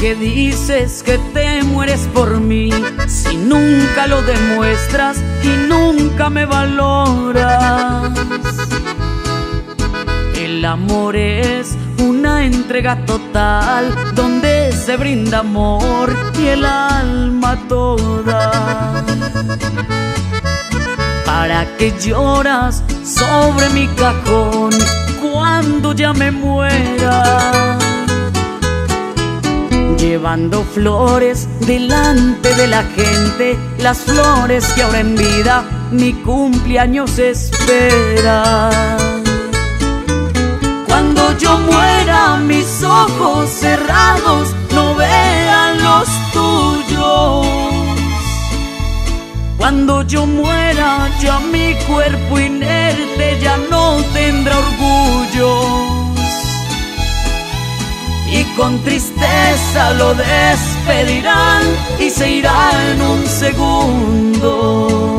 que dices que te mueres por mí si nunca lo demuestras y nunca me valoras? El amor es una entrega total donde se brinda amor y el alma toda. ¿Para que lloras sobre mi cajón cuando ya me muera? Llevando flores delante de la gente, las flores que ahora en vida mi cumpleaños espera. Cuando yo muera, mis ojos cerrados no vean los tuyos. Cuando yo muera, ya mi cuerpo inerte ya no tendrá orgullo con tristeza lo despedirán y se irá en un segundo.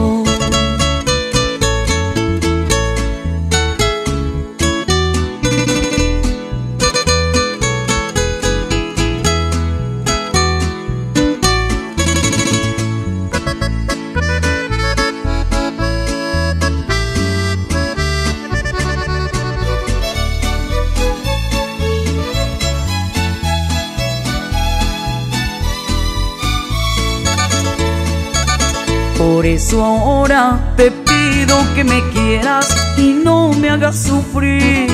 Por eso ahora te pido que me quieras y no me hagas sufrir.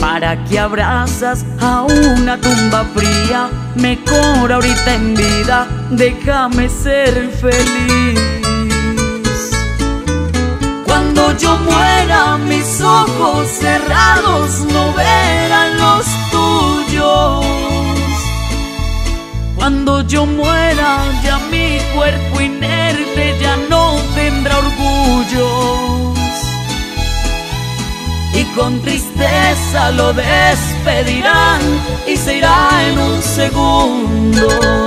Para que abrazas a una tumba fría, mejor ahorita en vida, déjame ser feliz. Cuando yo muera, mis ojos cerrados no verán los con tristeza lo despedirán y se irá en un segundo.